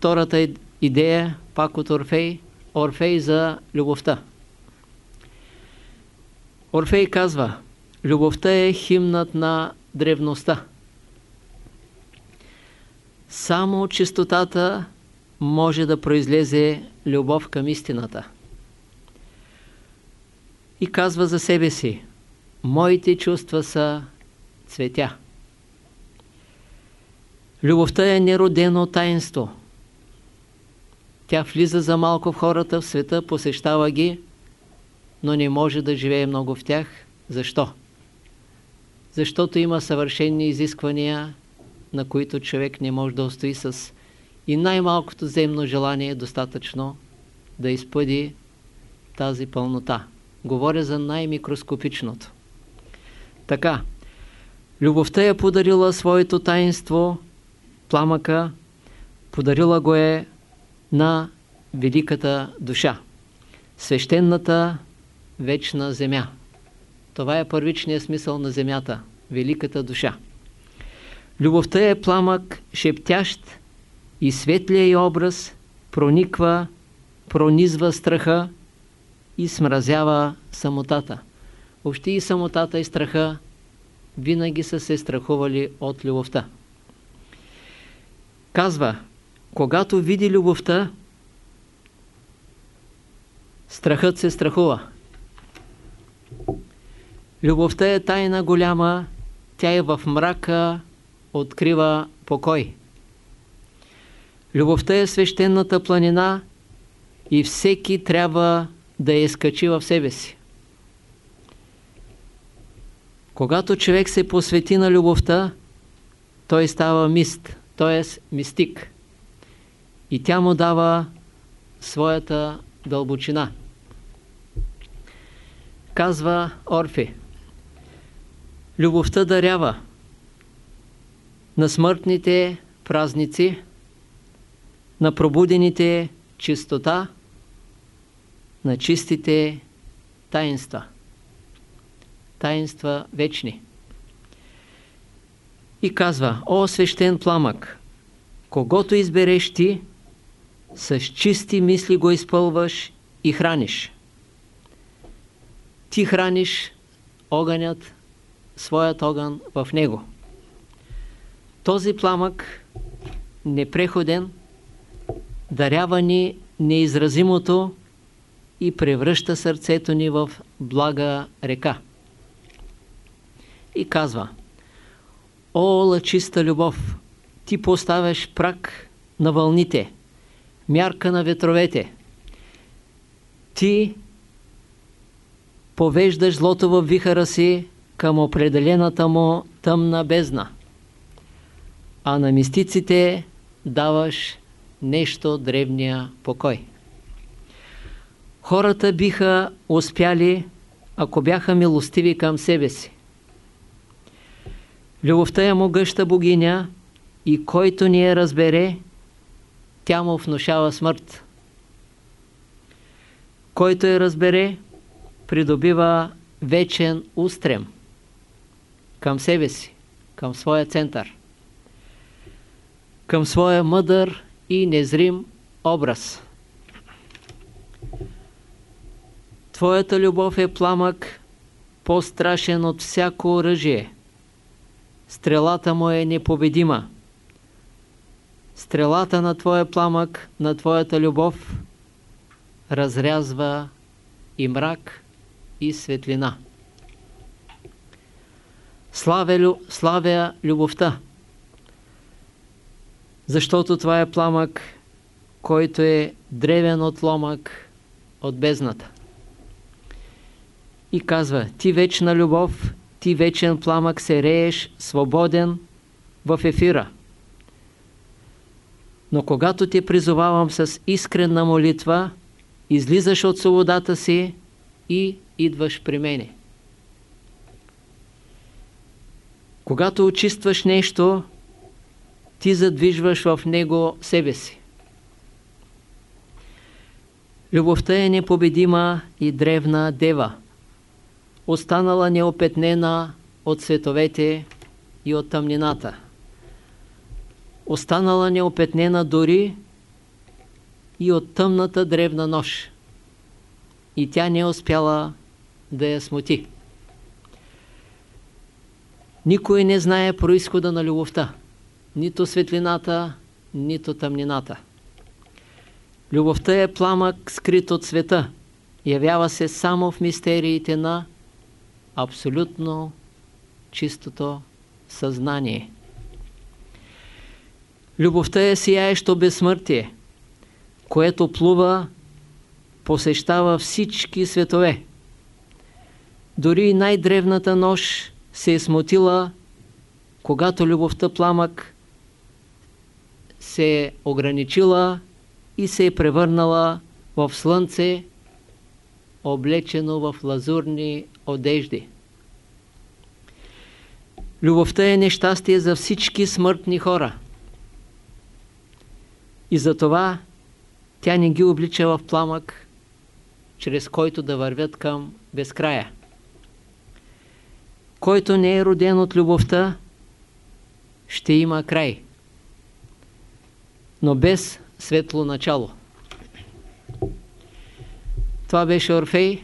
втората идея, пак от Орфей, Орфей за любовта. Орфей казва, любовта е химнат на древността. Само чистотата може да произлезе любов към истината. И казва за себе си, моите чувства са цветя. Любовта е неродено таинство. Тя влиза за малко в хората в света, посещава ги, но не може да живее много в тях. Защо? Защото има съвършени изисквания, на които човек не може да устои с и най-малкото земно желание е достатъчно да изпъди тази пълнота. Говоря за най-микроскопичното. Така, любовта е подарила своето таинство, пламъка, подарила го е на великата душа, свещената вечна земя. Това е първичният смисъл на земята, великата душа. Любовта е пламък, шептящ и светлия образ прониква, пронизва страха и смразява самотата. Въобще и самотата и страха винаги са се страхували от любовта. Казва, когато види любовта, страхът се страхува. Любовта е тайна голяма, тя е в мрака, открива покой. Любовта е свещената планина и всеки трябва да я скачи в себе си. Когато човек се посвети на любовта, той става мист, т.е. мистик. И тя му дава своята дълбочина. Казва Орфи. Любовта дарява на смъртните празници, на пробудените чистота, на чистите таинства. Таинства вечни. И казва, о свещен пламък, когато избереш ти, с чисти мисли го изпълваш и храниш. Ти храниш огънят, своят огън в него. Този пламък, непреходен, дарява ни неизразимото и превръща сърцето ни в блага река. И казва, О, лъчиста любов, ти поставяш прак на вълните, мярка на ветровете. Ти повеждаш злото в вихара си към определената му тъмна бездна а на мистиците даваш нещо древния покой. Хората биха успяли, ако бяха милостиви към себе си. Любовта е могъща богиня и който ни я разбере, тя му внушава смърт. Който я разбере, придобива вечен устрем към себе си, към своя център към своя мъдър и незрим образ. Твоята любов е пламък, по-страшен от всяко оръжие. Стрелата му е непобедима. Стрелата на твоя пламък, на твоята любов, разрязва и мрак, и светлина. Славя, славя любовта защото това е пламък, който е древен отломък от бездната. И казва, ти вечна любов, ти вечен пламък се рееш свободен в ефира. Но когато те призовавам с искрена молитва, излизаш от свободата си и идваш при мене. Когато очистваш нещо, ти задвижваш в него себе си. Любовта е непобедима и древна дева, останала неопетнена от световете и от тъмнината. Останала неопетнена дори и от тъмната древна нощ. И тя не успяла да я смути. Никой не знае происхода на любовта. Нито светлината, нито тъмнината. Любовта е пламък, скрит от света. Явява се само в мистериите на абсолютно чистото съзнание. Любовта е сияещо безсмъртие, което плува, посещава всички светове. Дори най-древната нощ се е смутила, когато любовта пламък се е ограничила и се е превърнала в слънце, облечено в лазурни одежди. Любовта е нещастие за всички смъртни хора. И затова тя не ги облича в пламък, чрез който да вървят към безкрая. Който не е роден от любовта, ще има край, но без светло начало. Това беше Орфей.